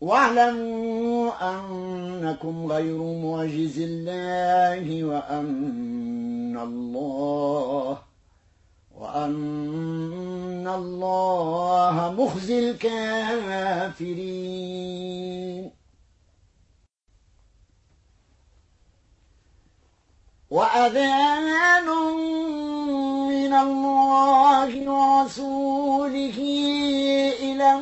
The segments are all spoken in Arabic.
واعلموا أنكم غير معجز الله وأن الله وأن الله مخزي الكافرين. وأذان من الله ورسوله إلى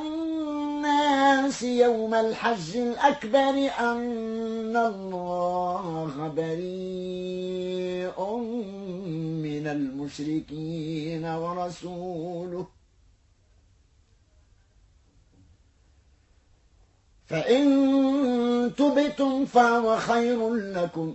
يوم الحج الأكبر أن الله بريء من المشركين ورسوله. فإن تبتم فهو خير لكم.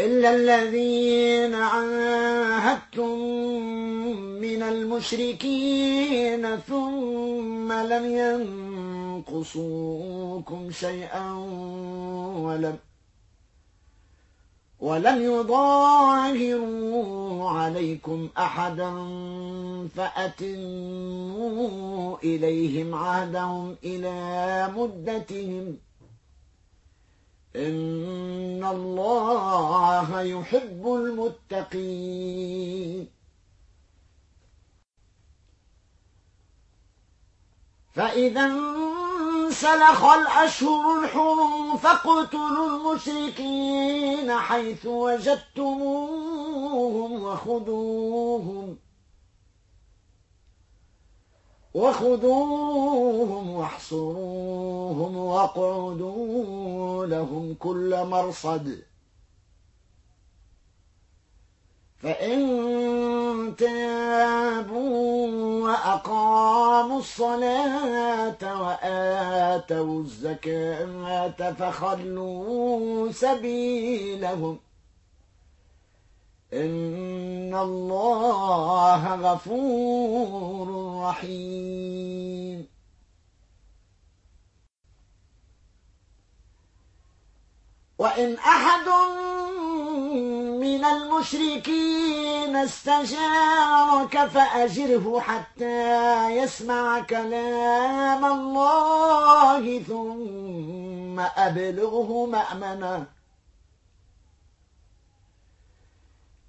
إلا الذين عاهدتم من المشركين ثم لم ينقصوكم شيئا ولم ولم يظاهروا عليكم أحدا فأتموا إليهم عهدهم إلى مدتهم إن الله يحب المتقين. فإذا انسلخ الأشهر الحرم فاقتلوا المشركين حيث وجدتموهم وخذوهم. وخذوهم واحصروهم واقعدوا لهم كل مرصد. فإن تابوا وأقاموا الصلاة وآتوا الزكاة فخلوا سبيلهم إن الله غفور رحيم. وإن أحد من المشركين استجارك فأجره حتى يسمع كلام الله ثم أبلغه مأمنه.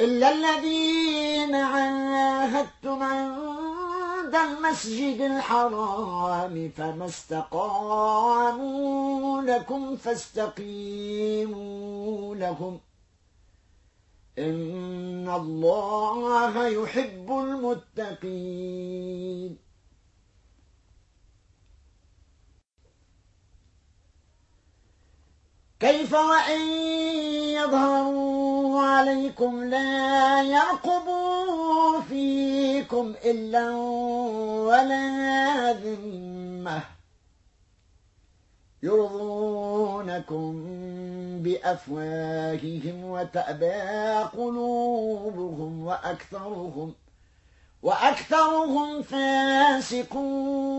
إلا الذين عاهدتم عند المسجد الحرام فما استقاموا لكم فاستقيموا لهم إن الله يحب المتقين. كيف وإن يظهروا عليكم لا يرقبوا فيكم إلا ولا ذمة يرضونكم بأفواههم وتأبى قلوبهم وأكثرهم وأكثرهم فاسقون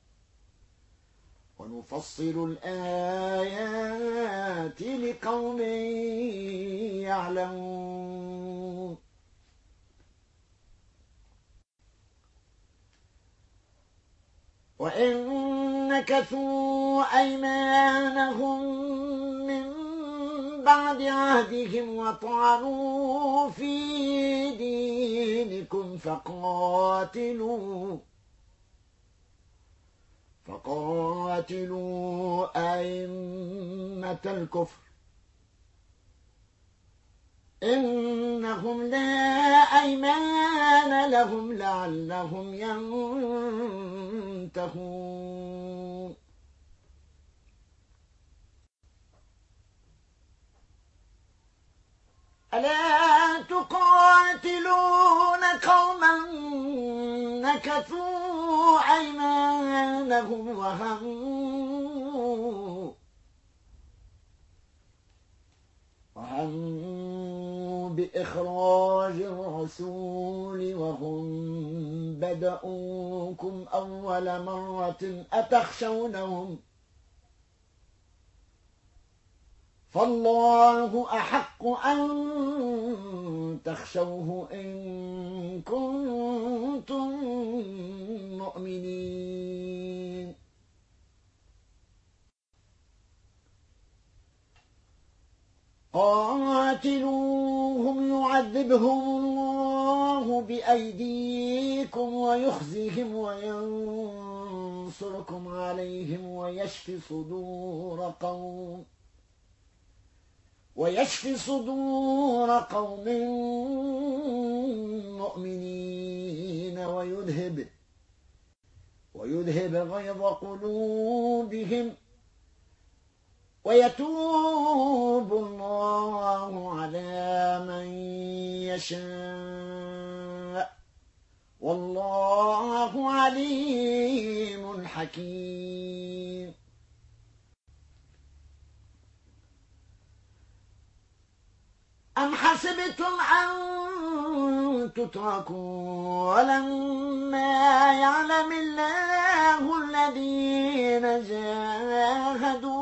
ونفصل الآيات لقوم يعلمون. وإن نكثوا أيمانهم من بعد عهدهم وطعنوا في دينكم فقاتلوا فقاتلوا أئمة الكفر. إنهم لا أيمان لهم لعلهم ينتهون. ألا تقاتلون قوما نكثوا أيمانهم وهموا وهموا بإخراج الرسول وهم بدأوكم أول مرة أتخشونهم ۖ فالله أحق أن تخشوه إن كنتم مؤمنين. قاتلوهم يعذبهم الله بأيديكم ويخزيهم وينصركم عليهم ويشفي صدور قوم. ويشفي صدور قوم مؤمنين ويذهب ويذهب غيظ قلوبهم ويتوب الله على من يشاء. والله عليم حكيم أم حسبتم أن تتركوا ولما يعلم الله الذين جاهدوا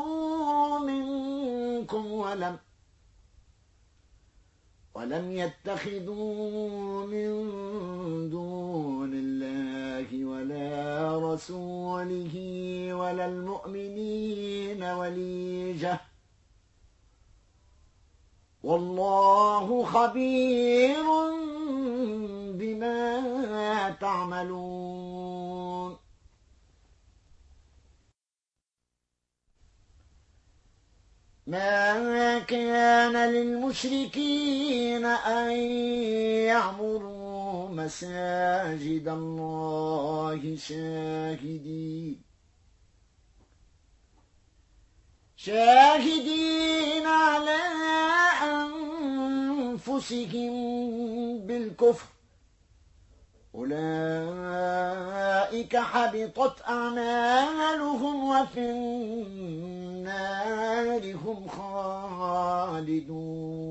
منكم ولم ولم يتخذوا من دون الله ولا رسوله ولا المؤمنين وليجه والله خبير بما تعملون. ما كان للمشركين أن يعمروا مساجد الله شاهدين. شاهدين على أنفسهم بالكفر. أولئك حبطت أعمالهم وفي النار هم خالدون.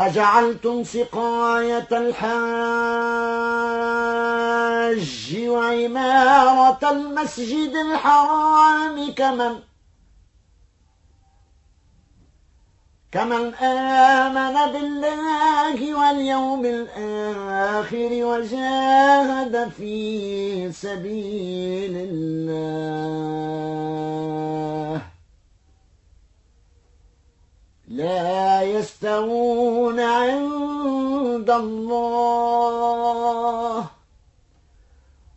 أجعلتم سقاية الحاج وعمارة المسجد الحرام كمن كمن آمن بالله واليوم الآخر وجاهد في سبيل الله لا يستوون الله.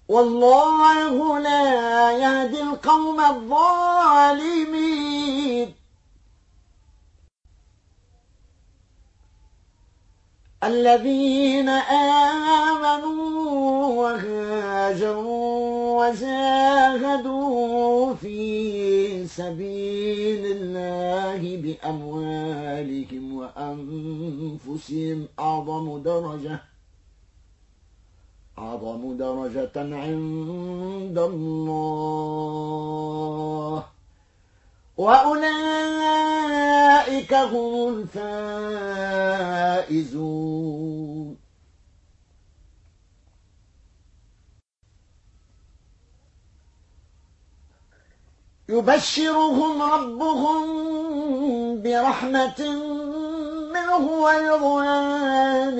والله لا يهدي القوم الظالمين. الذين آمنوا وهاجروا وجاهدوا في سبيل الله بأموالهم وأنفسهم أعظم درجة أعظم درجة عند الله. وأولئك هم الفائزون. يبشرهم ربهم برحمة منه ورضوان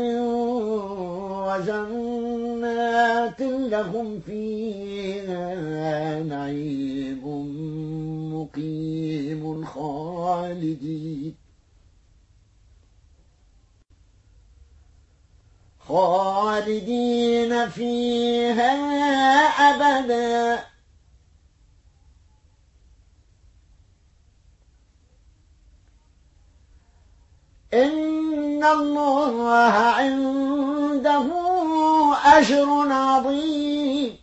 وجنات لهم فيها نعيم مقيم خالدين. خالدين فيها أبدا. إن الله عنده أجر عظيم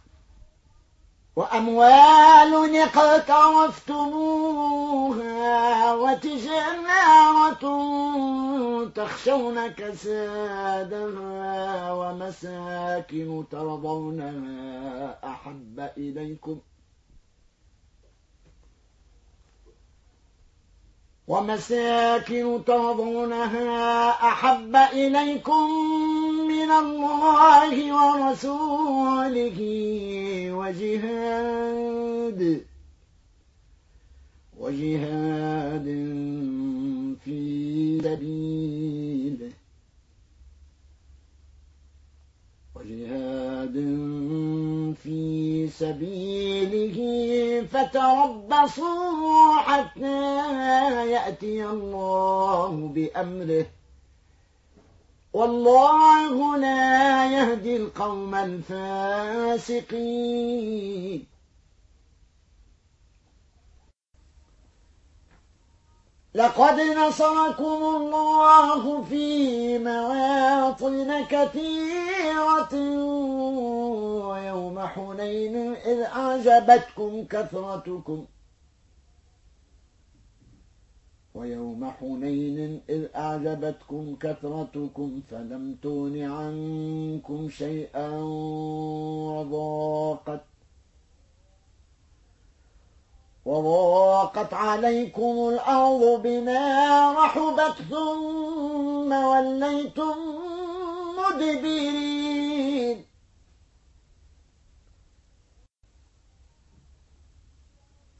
وأموال اقترفتموها وتجارة تخشون كسادها ومساكن ترضونها أحب إليكم ومساكن ترضونها أحب إليكم الله ورسوله وجهاد وجهاد في سبيله وجهاد في سبيله فتربصوا حتى يأتي الله بأمره. والله لا يهدي القوم الفاسقين. لقد نصركم الله في مواطن كثيرة ويوم حنين إذ أعجبتكم كثرتكم. ويوم حنين إذ أعجبتكم كثرتكم فلم تون عنكم شيئا وضاقت وضاقت عليكم الأرض بما رحبت ثم وليتم مدبرين.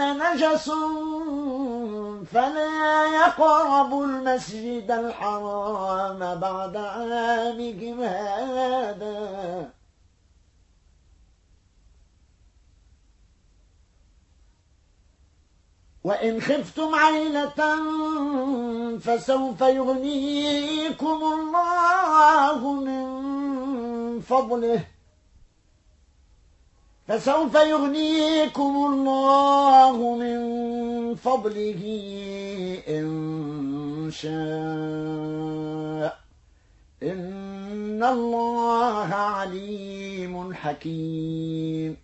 نجس فلا يقربوا المسجد الحرام بعد عامهم هذا. وإن خفتم عيلة فسوف يغنيكم الله من فضله. فسوف يغنيكم الله من فضله إن شاء. إن الله عليم حكيم.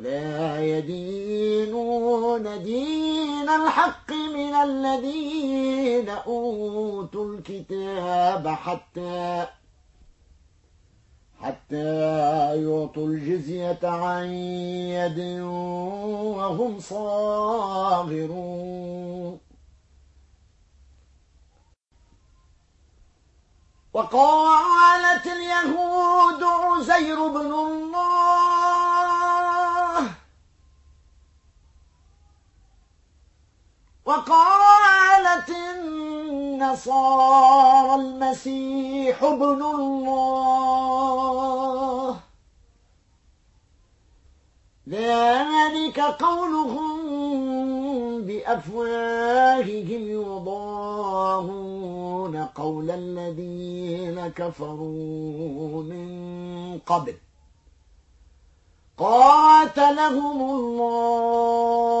ولا يدينون دين الحق من الذين أوتوا الكتاب حتى حتى يعطوا الجزية عن يد وهم صاغرون. وقالت اليهود عزير بن الله وقالت النصارى المسيح ابن الله. ذلك قولهم بأفواههم يضاهون قول الذين كفروا من قبل. قاتلهم الله.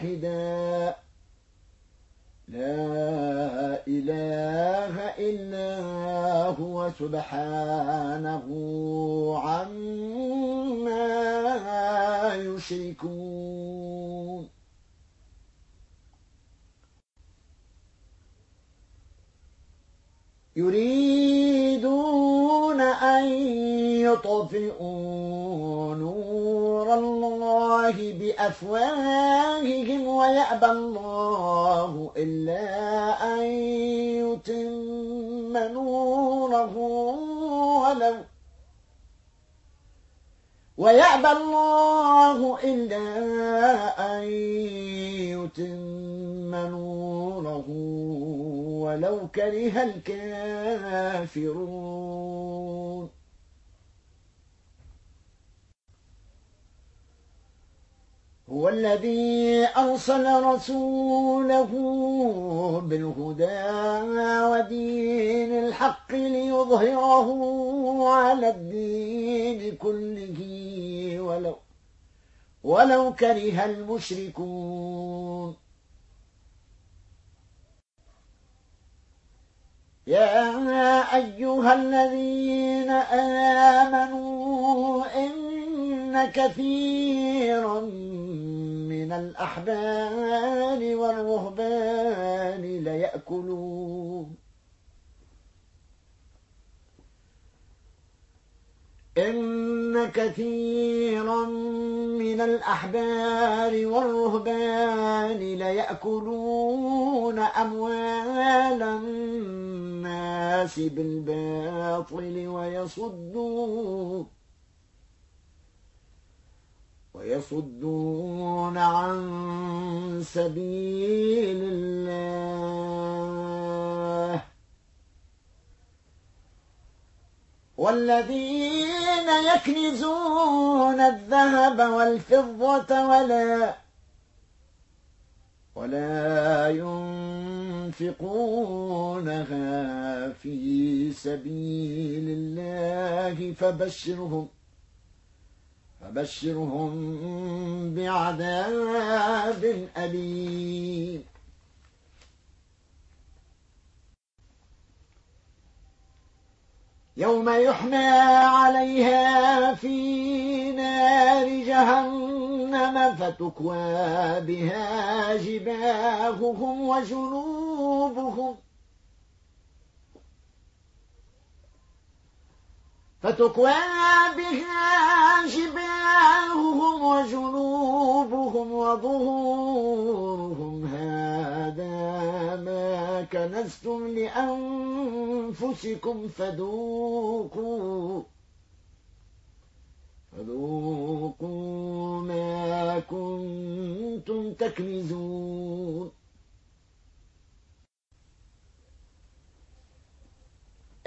واحدا لا إله إلا هو سبحانه عما يشركون. يريدون أن يطفئوا نور الله بأفواههم ويأبى الله إلا أن يتم نوره ولو ويأبى الله إلا أن يتم نوره ولو كره الكافرون هو الذي أرسل رسوله بالهدى ودين الحق ليظهره على الدين كله ولو ولو كره المشركون. يا أيها الذين آمنوا إن كثيرا من الأحبار والرهبان ليأكلون. إن كثيرا من الأحبار والرهبان ليأكلون أموال الناس بالباطل ويصدون. ويصدون عن سبيل الله. والذين يكنزون الذهب والفضة ولا ولا ينفقونها في سبيل الله فبشرهم. فبشرهم بعذاب أليم. يوم يحمى عليها في نار جهنم فتكوى بها جباههم وجنوبهم. فتكوى بها جباههم وجنوبهم وظهورهم. هذا ما كنزتم لأنفسكم فذوقوا فذوقوا ما كنتم تكنزون.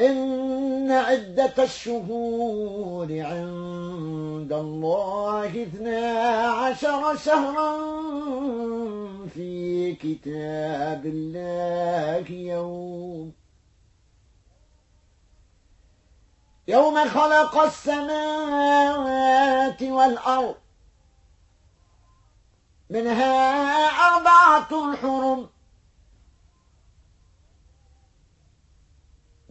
إن عدة الشهور عند الله اثنا عشر شهرا في كتاب الله يوم. يوم خلق السماوات والأرض. منها أربعة حرم.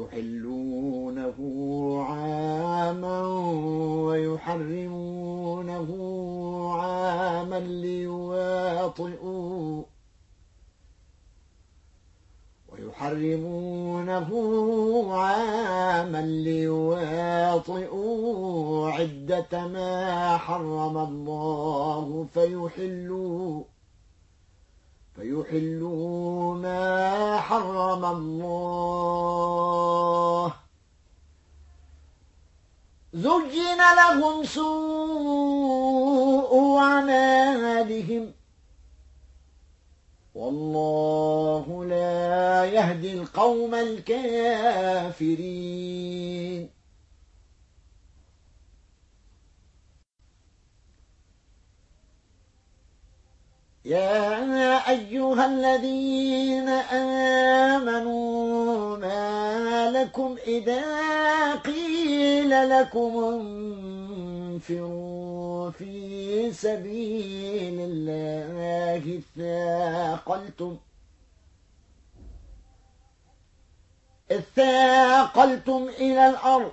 يحلونه عاما ويحرمونه عاما ليواطئوا ويحرمونه عاما ليواطئوا عدة ما حرم الله فيحلوا فيحلوا ما حرم الله. زين لهم سوء أعمالهم. والله لا يهدي القوم الكافرين. يا أيها الذين آمنوا ما لكم إذا قيل لكم تنفروا في سبيل الله ثاقلتم اثاقلتم إلى الأرض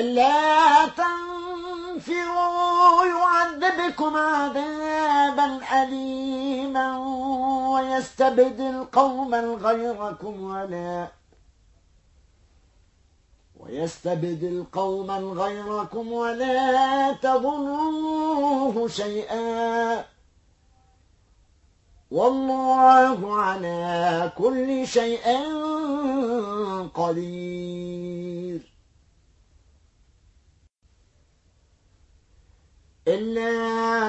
إلا تنفروا يعذبكم عذابا أليما ويستبدل قوما غيركم ولا ويستبدل قوما غيركم ولا تضروه شيئا والله على كل شيء قدير إلا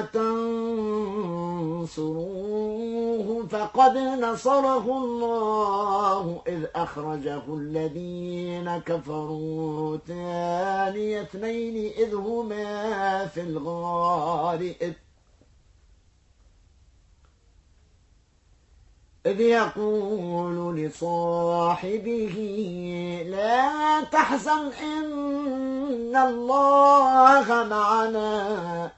تنصروه فقد نصره الله إذ أخرجه الذين كفروا ثاني اثنين إذ هما في الغار إذ إذ يقول لصاحبه لا تحزن إن الله معنا.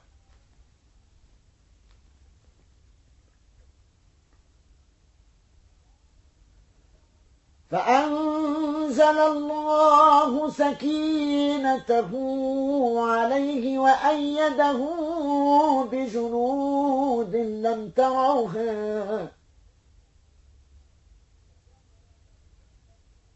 فأنزل الله سكينته عليه وأيده بجنود لم تروها.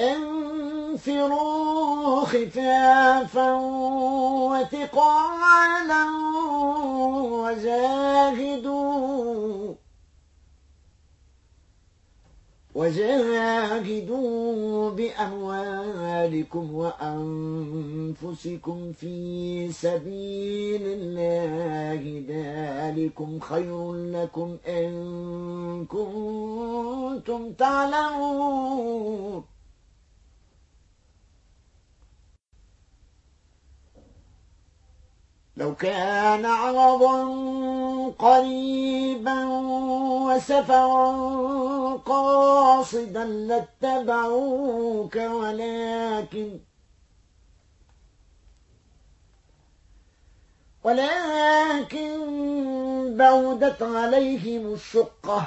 انفروا خفافا وثقالا وجاهدوا وجاهدوا بأموالكم وأنفسكم في سبيل الله. ذلكم خير لكم إن كنتم تعلمون. لو كان عرضا قريبا وسفرا قاصدا لاتبعوك ولكن ولكن بودت عليهم الشقة.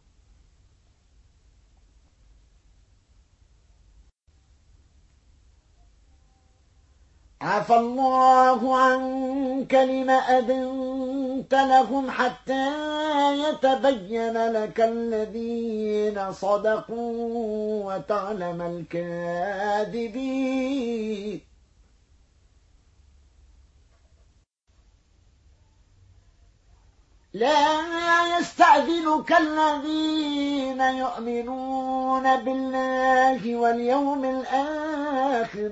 عفى الله عنك لم أذنت لهم حتى يتبين لك الذين صدقوا وتعلم الكاذبين. لا يستأذنك الذين يؤمنون بالله واليوم الآخر.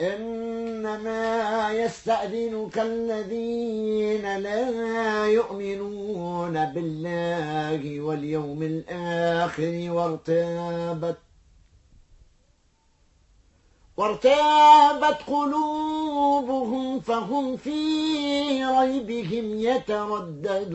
إنما يستأذنك الذين لا يؤمنون بالله واليوم الآخر وارتابت وارتابت قلوبهم فهم في ريبهم يترددون.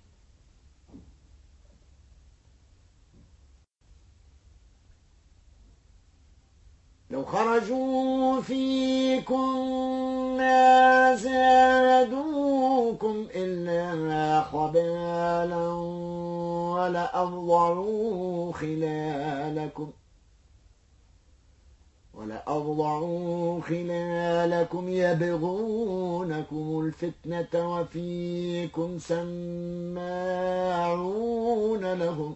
لو خرجوا فيكم ما زادوكم إلا خبالا ولأضعوا خلالكم ولأضعوا خلالكم يبغونكم الفتنة وفيكم سماعون لهم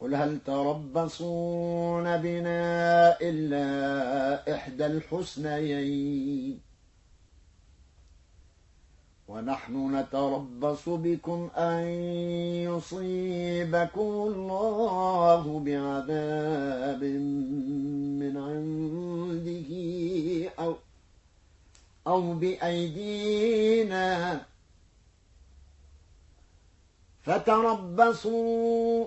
قل هل تربصون بنا إلا إحدى الحسنيين ونحن نتربص بكم أن يصيبكم الله بعذاب من عنده أو أو بأيدينا فتربصوا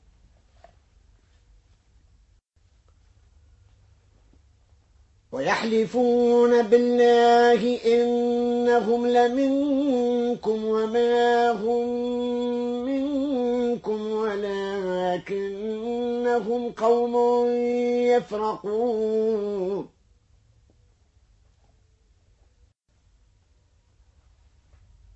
ويحلفون بالله إنهم لمنكم وما هم منكم ولكنهم قوم يفرقون.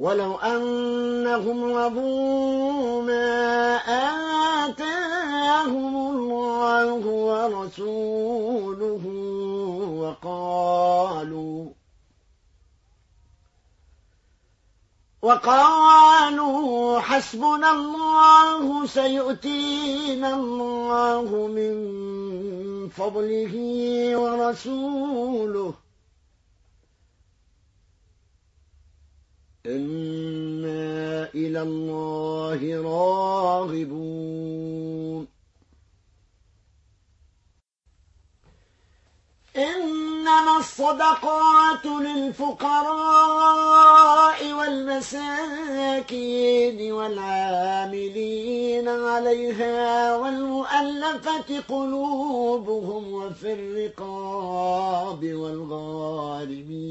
ولو أنهم رضوا ما آتاهم الله ورسوله وقالوا وقالوا حسبنا الله سيؤتينا الله من فضله ورسوله إنا إلى الله راغبون إنما الصدقات للفقراء والمساكين والعاملين عليها والمؤلفة قلوبهم وفي الرقاب والغارمين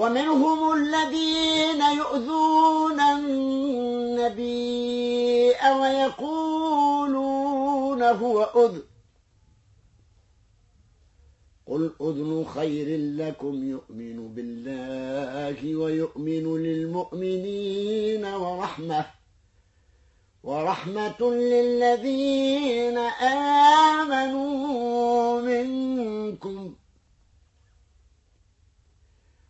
ومنهم الذين يؤذون النبي ويقولون هو أذن. قل أذن خير لكم يؤمن بالله ويؤمن للمؤمنين ورحمة ورحمة للذين آمنوا منكم.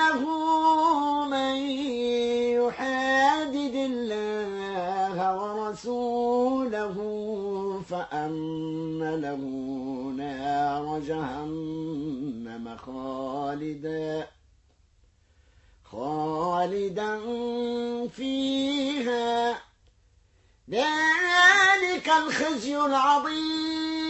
أنه من يحادد الله ورسوله فأن له نار جهنم خالدا. خالدا فيها. ذلك الخزي العظيم.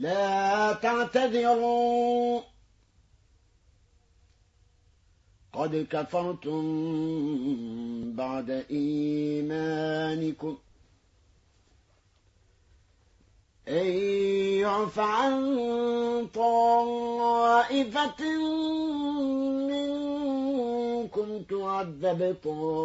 لا تعتذروا. قد كفرتم بعد إيمانكم. أن يعف عن طائفة منكم تعذب طائفة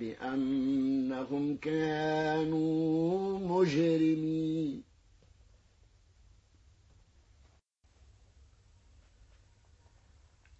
بأنهم كانوا مجرمين.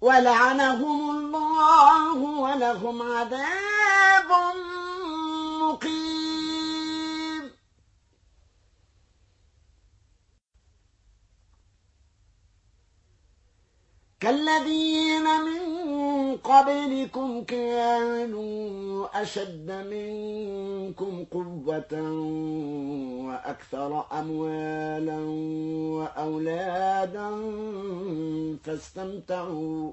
ولعنهم الله ولهم عذاب مقيم. كالذين من قبلكم كانوا أشد منكم قوة وأكثر أموالا وأولادا فاستمتعوا.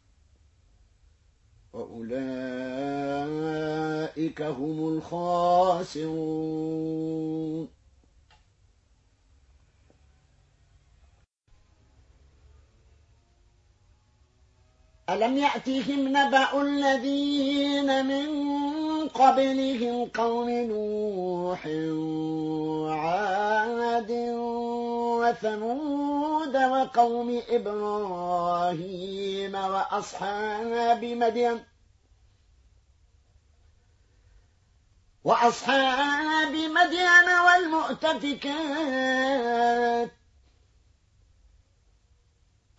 وأولئك هم الخاسرون. ألم يأتهم نبأ الذين من قبلهم قوم نوح وعاد وثمود وقوم إبراهيم وأصحاب مدين وأصحاب مدين والمؤتفكات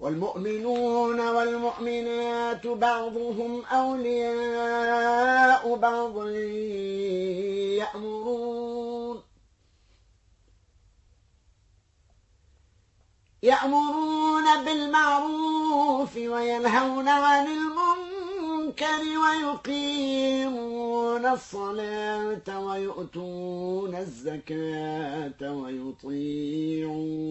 والمؤمنون والمؤمنات بعضهم أولياء بعض يأمرون يأمرون بالمعروف وينهون عن المنكر ويقيمون الصلاة ويؤتون الزكاة ويطيعون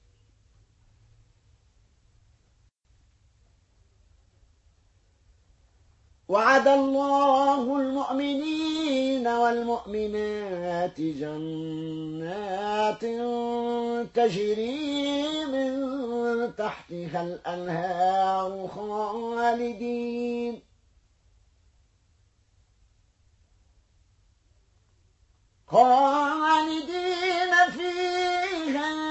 وعد الله المؤمنين والمؤمنات جنات تجري من تحتها الأنهار خالدين. خالدين فيها.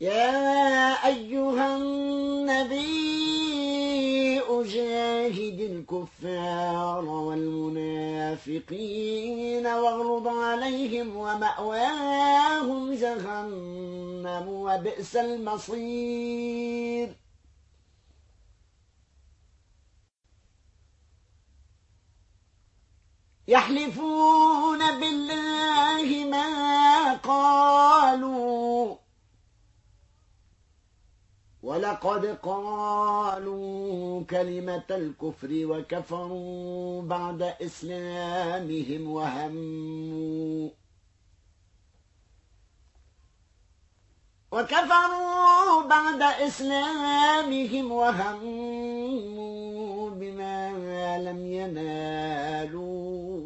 يا أيها النبي أجاهد الكفار والمنافقين واغلظ عليهم ومأواهم جهنم وبئس المصير. يحلفون بالله ما قالوا. ولقد قالوا كلمة الكفر وكفروا بعد إسلامهم وهموا. وكفروا بعد إسلامهم وهموا بما لم ينالوا.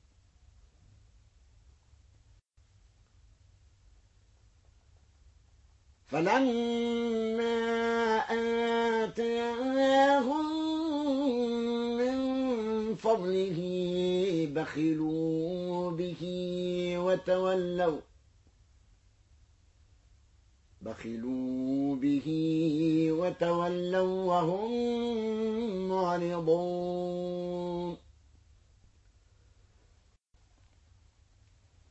فلما آتاهم فضله بخلوا به وتولوا بخلوا به وتولوا وهم معرضون.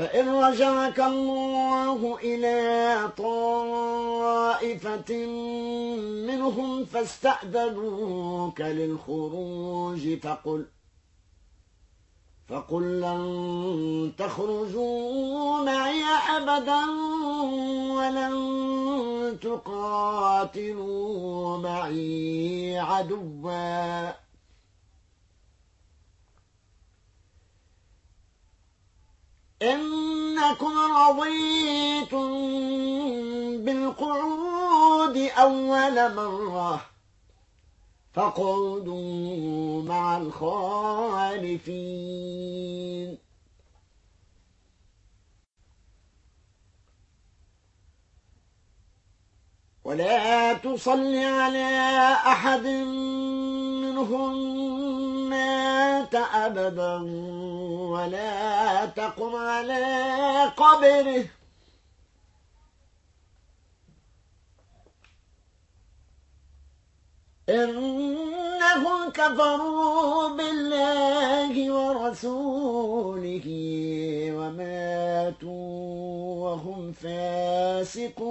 فإن رجعك الله إلى طائفة منهم فاستأذنوك للخروج فقل فقل لن تخرجوا معي أبدا ولن تقاتلوا معي عدواً. إنكم رضيتم بالقعود أول مرة. فاقعدوا مع الخالفين. ولا تصل على أحد منهم. مات أبدا ولا تقم على قبره. إنهم كفروا بالله ورسوله وماتوا وهم فاسقون.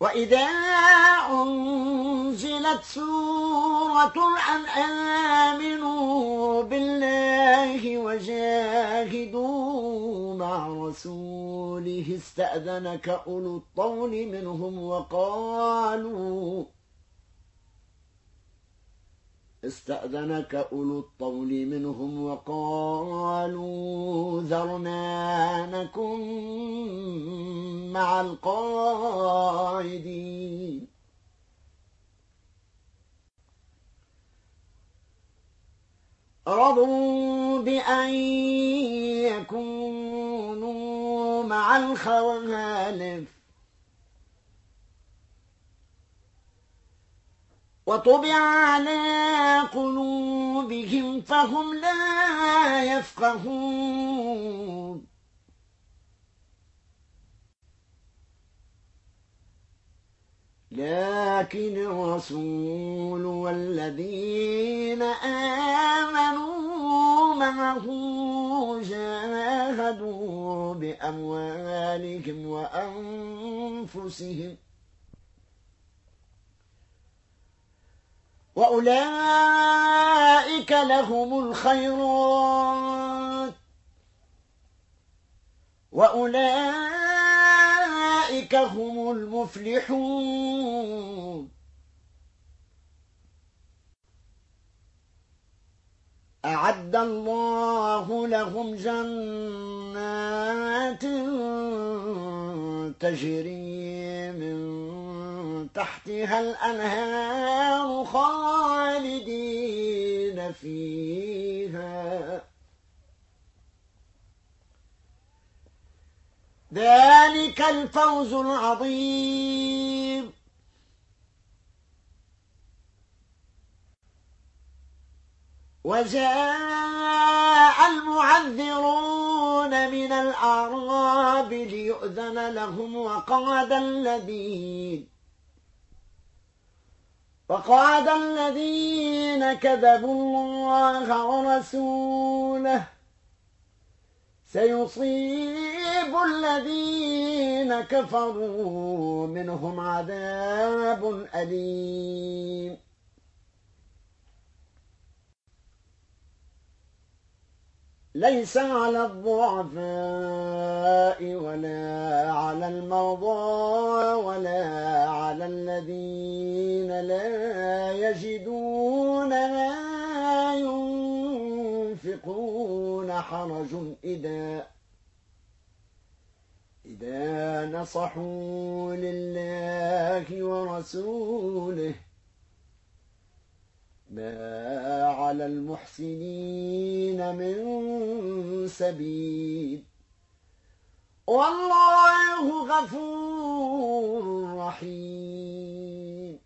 وإذا أنزلت سورة أن آمنوا بالله وجاهدوا مع رسوله استأذنك أولو الطول منهم وقالوا استأذنك أولو الطول منهم وقالوا ذرنا نكن مع القائدين رضوا بأن يكونوا مع الخوالف وطبع على قلوبهم فهم لا يفقهون. لكن الرسول والذين آمنوا معه جاهدوا بأموالهم وأنفسهم وأولئك لهم الخيرات. وأولئك هم المفلحون. أعد الله لهم جنات تجري من تحتها الأنهار خالدين فيها. ذلك الفوز العظيم. وجاء المعذرون من الأعراب ليؤذن لهم وقعد الذين وقعد الذين كذبوا الله ورسوله. سيصيب الذين كفروا منهم عذاب أليم. ليس على الضعفاء ولا على المرضى ولا على الذين لا يجدون ما ينفقون حرج إذا إذا نصحوا لله ورسوله ما على المحسنين من سبيل. والله غفور رحيم.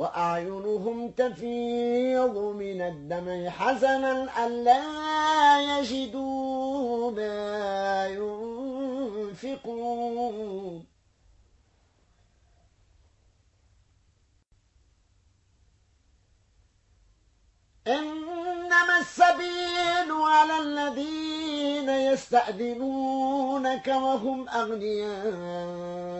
وأعينهم تفيض من الدمع حزنا ألا يجدوا ما ينفقون. إنما السبيل على الذين يستأذنونك وهم أغنياء.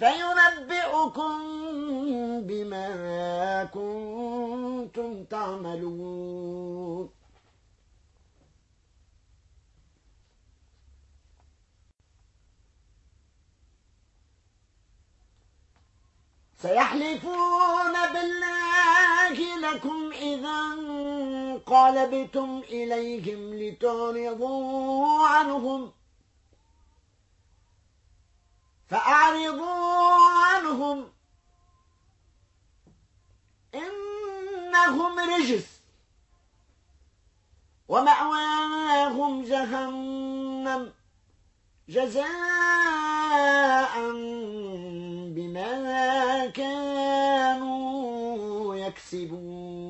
فينبئكم بما كنتم تعملون. سيحلفون بالله لكم إذا انقلبتم إليهم لتعرضوا عنهم فأعرضوا عنهم. إنهم رجس. ومأواهم جهنم. جزاء بما كانوا يكسبون.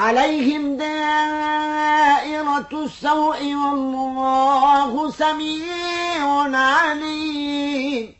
عليهم دائرة السوء والله سميع عليم.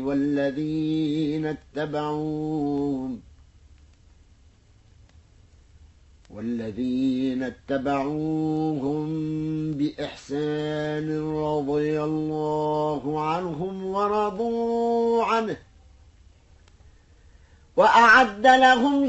والذين اتبعوهم والذين اتبعوهم بإحسان رضي الله عنهم ورضوا عنه وأعد لهم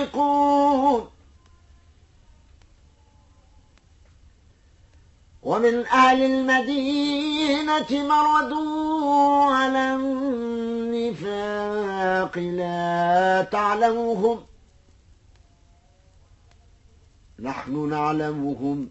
منافقون ومن أهل المدينة مردوا على النفاق لا تعلمهم. نحن نعلمهم.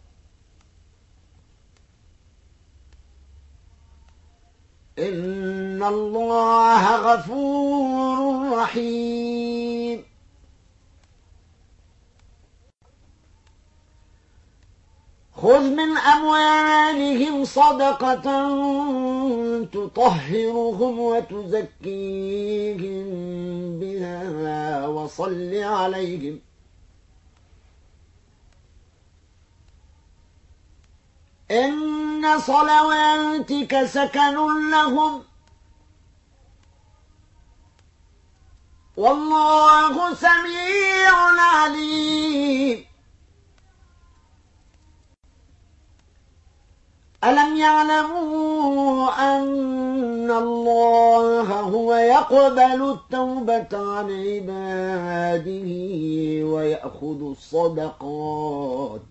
إن الله غفور رحيم خذ من أموالهم صدقة تطهرهم وتزكيهم بها وصل عليهم إن صلواتك سكن لهم. والله سميع عليم. ألم يعلموا أن الله هو يقبل التوبة عن عباده ويأخذ الصدقات؟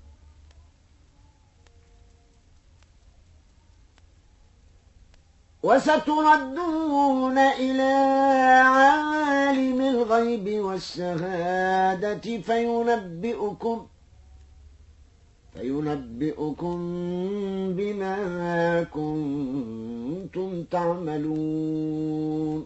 وستردون إلى عالم الغيب والشهادة فينبئكم فينبئكم بما كنتم تعملون.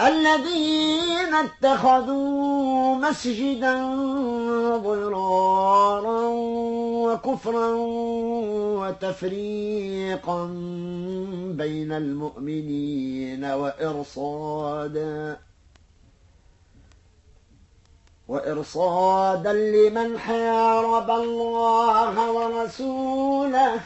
الذين اتخذوا مسجدا ضرارا وكفرا وتفريقا بين المؤمنين وإرصادا وإرصادا لمن حارب الله ورسوله.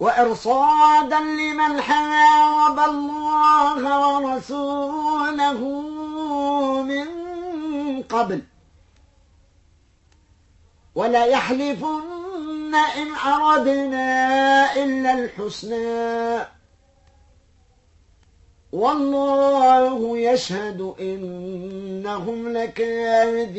وإرصادا لمن حارب الله ورسوله من قبل. ولا يحلفن إن أردنا إلا الحسنى. والله يشهد إنهم لكاذبون.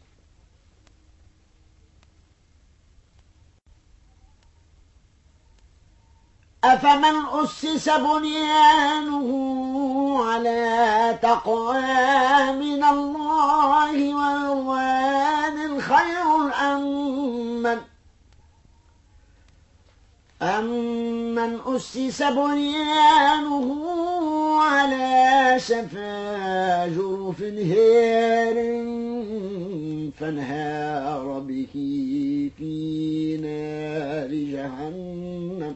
أفمن أسس بنيانه على تقوى من الله ورضوان خير أم من أمن أسس بنيانه على شفا جرف هير فانهار به في نار جهنم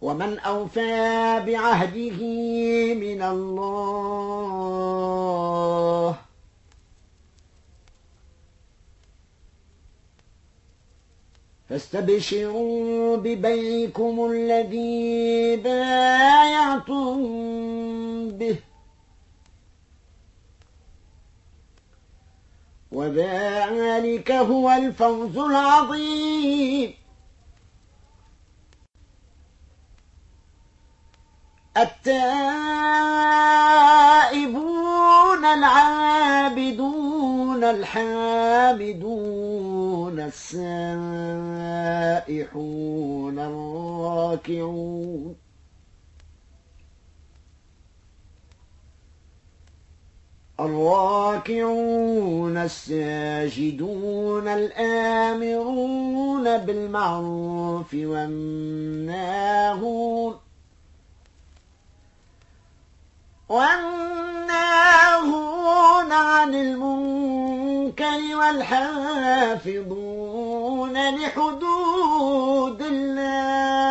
ومن أوفى بعهده من الله. فاستبشروا ببيعكم الذي بايعتم به. وذلك هو الفوز العظيم. التائبون العابدون الحامدون السائحون الراكعون الراكعون الساجدون الآمرون بالمعروف والناهون والناهون عن المنكر والحافظون لحدود الله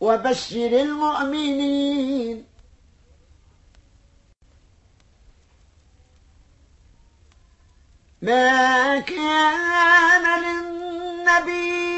وبشر المؤمنين ما كان للنبي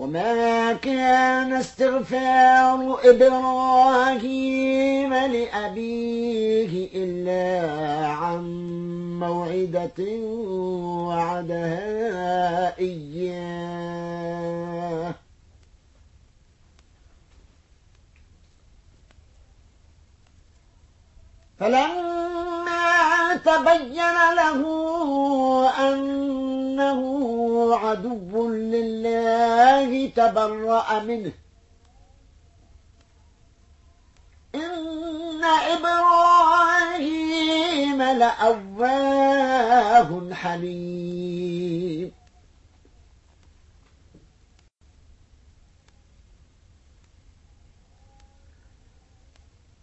وما كان استغفار إبراهيم لأبيه إلا عن موعدة وعدها إياه. فلما تبين له أنه عدو لله تبرأ منه. إن إبراهيم لأواه حليم.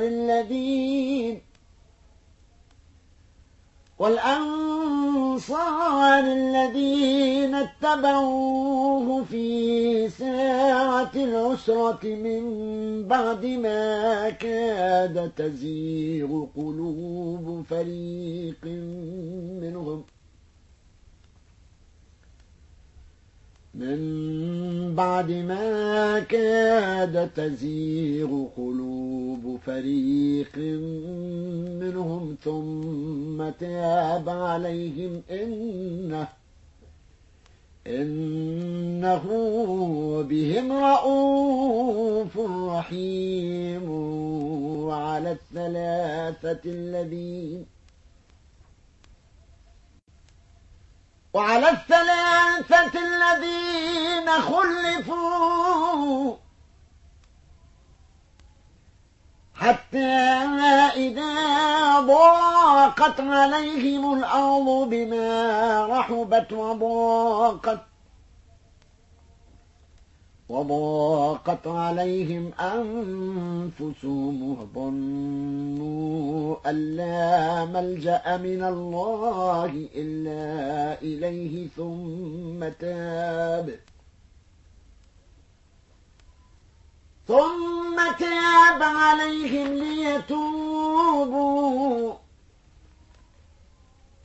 الذين والأنصار الذين اتبعوه في ساعة العسرة من بعد ما كاد تزيغ قلوب فريق منهم من بعد ما كاد تزيغ قلوب فريق منهم ثم تاب عليهم إنه إنه بهم رؤوف رحيم وعلى الثلاثة الذين وعلى الثلاثة الذين خلفوا حتى إذا ضاقت عليهم الأرض بما رحبت وضاقت وضاقت عليهم أنفسهم وظنوا أن لا ملجأ من الله إلا إليه ثم تاب. ثم تاب عليهم ليتوبوا.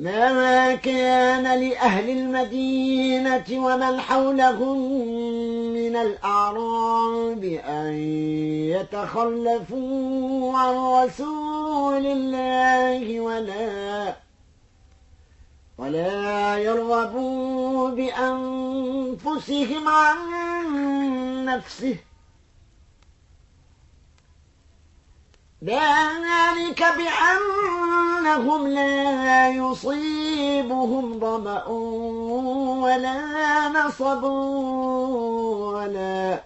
ما كان لأهل المدينة ومن حولهم من الأعراب أن يتخلفوا عن رسول الله ولا ولا يرغبوا بأنفسهم عن نفسه؟ ذلك بأنهم لا يصيبهم ظمأ ولا نصب ولا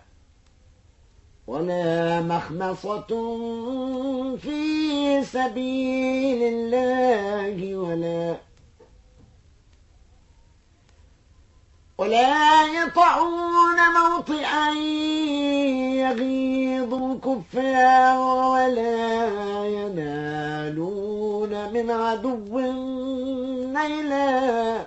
ولا مخمصة في سبيل الله ولا ولا يطعون موطئا يغيظ الكفار ولا ينالون من عدو نيلا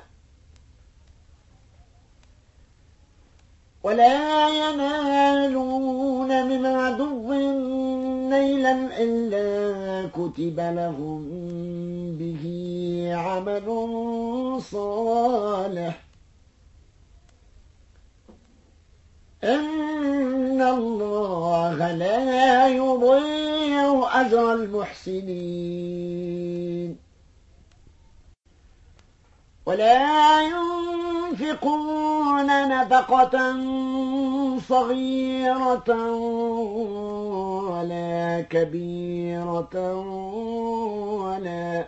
ولا ينالون من عدو نيلا إلا كتب لهم به عمل صالح إن الله لا يضيع أجر المحسنين ولا ينفقون نفقة صغيرة ولا كبيرة ولا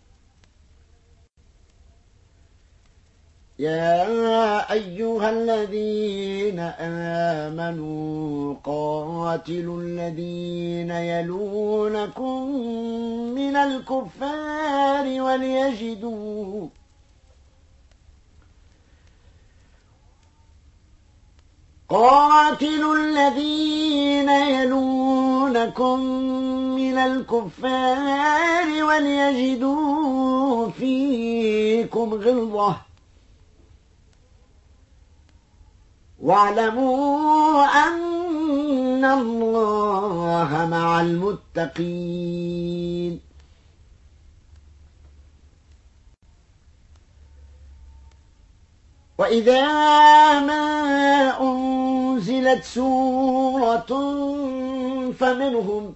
يا أيها الذين آمنوا قاتلوا الذين يلونكم من الكفار وليجدوا قاتلوا الذين يلونكم من الكفار وليجدوا فيكم غلظة واعلموا أن الله مع المتقين. وإذا ما أنزلت سورة فمنهم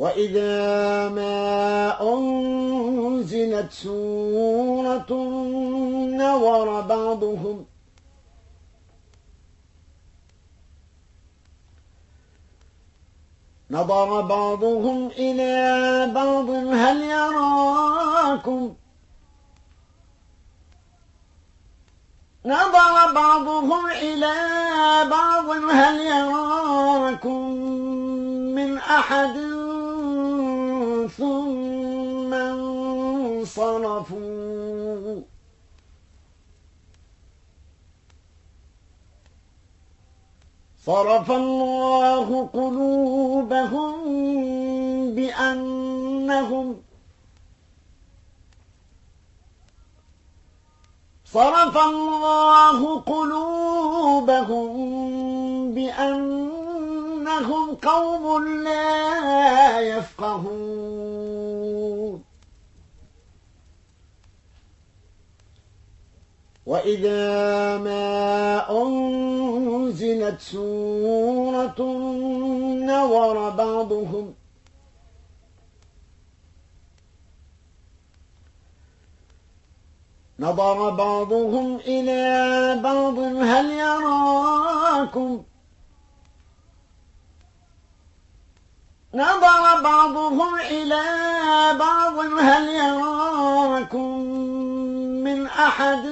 وإذا ما أنزلت سورة نظر بعضهم نظر بعضهم إلى بعض هل يراكم نظر بعضهم إلى بعض هل يراكم من أحد ثم انصرفوا. صرف الله قلوبهم بأنهم صرف الله قلوبهم بأنهم إنهم قوم لا يفقهون. وإذا ما أنزلت سورة نظر بعضهم نظر بعضهم إلى بعض هل يراكم نظر بعضهم إلى بعض هل يراكم من أحد؟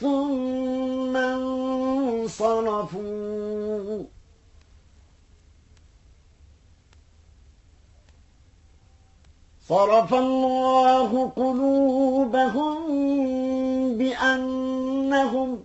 ثم انصرفوا. صرف الله قلوبهم بأنهم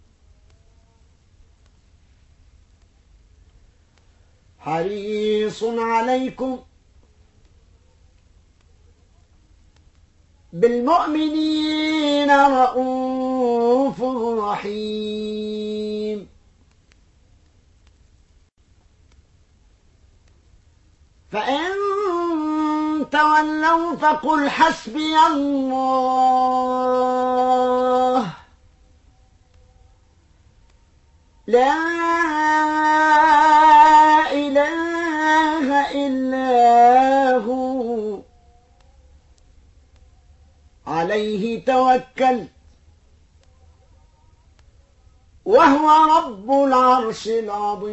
حريص عليكم. بالمؤمنين رؤوف رحيم. فإن تولوا فقل حسبي الله. لا إله إلا هو. عليه توكل. وهو رب العرش العظيم.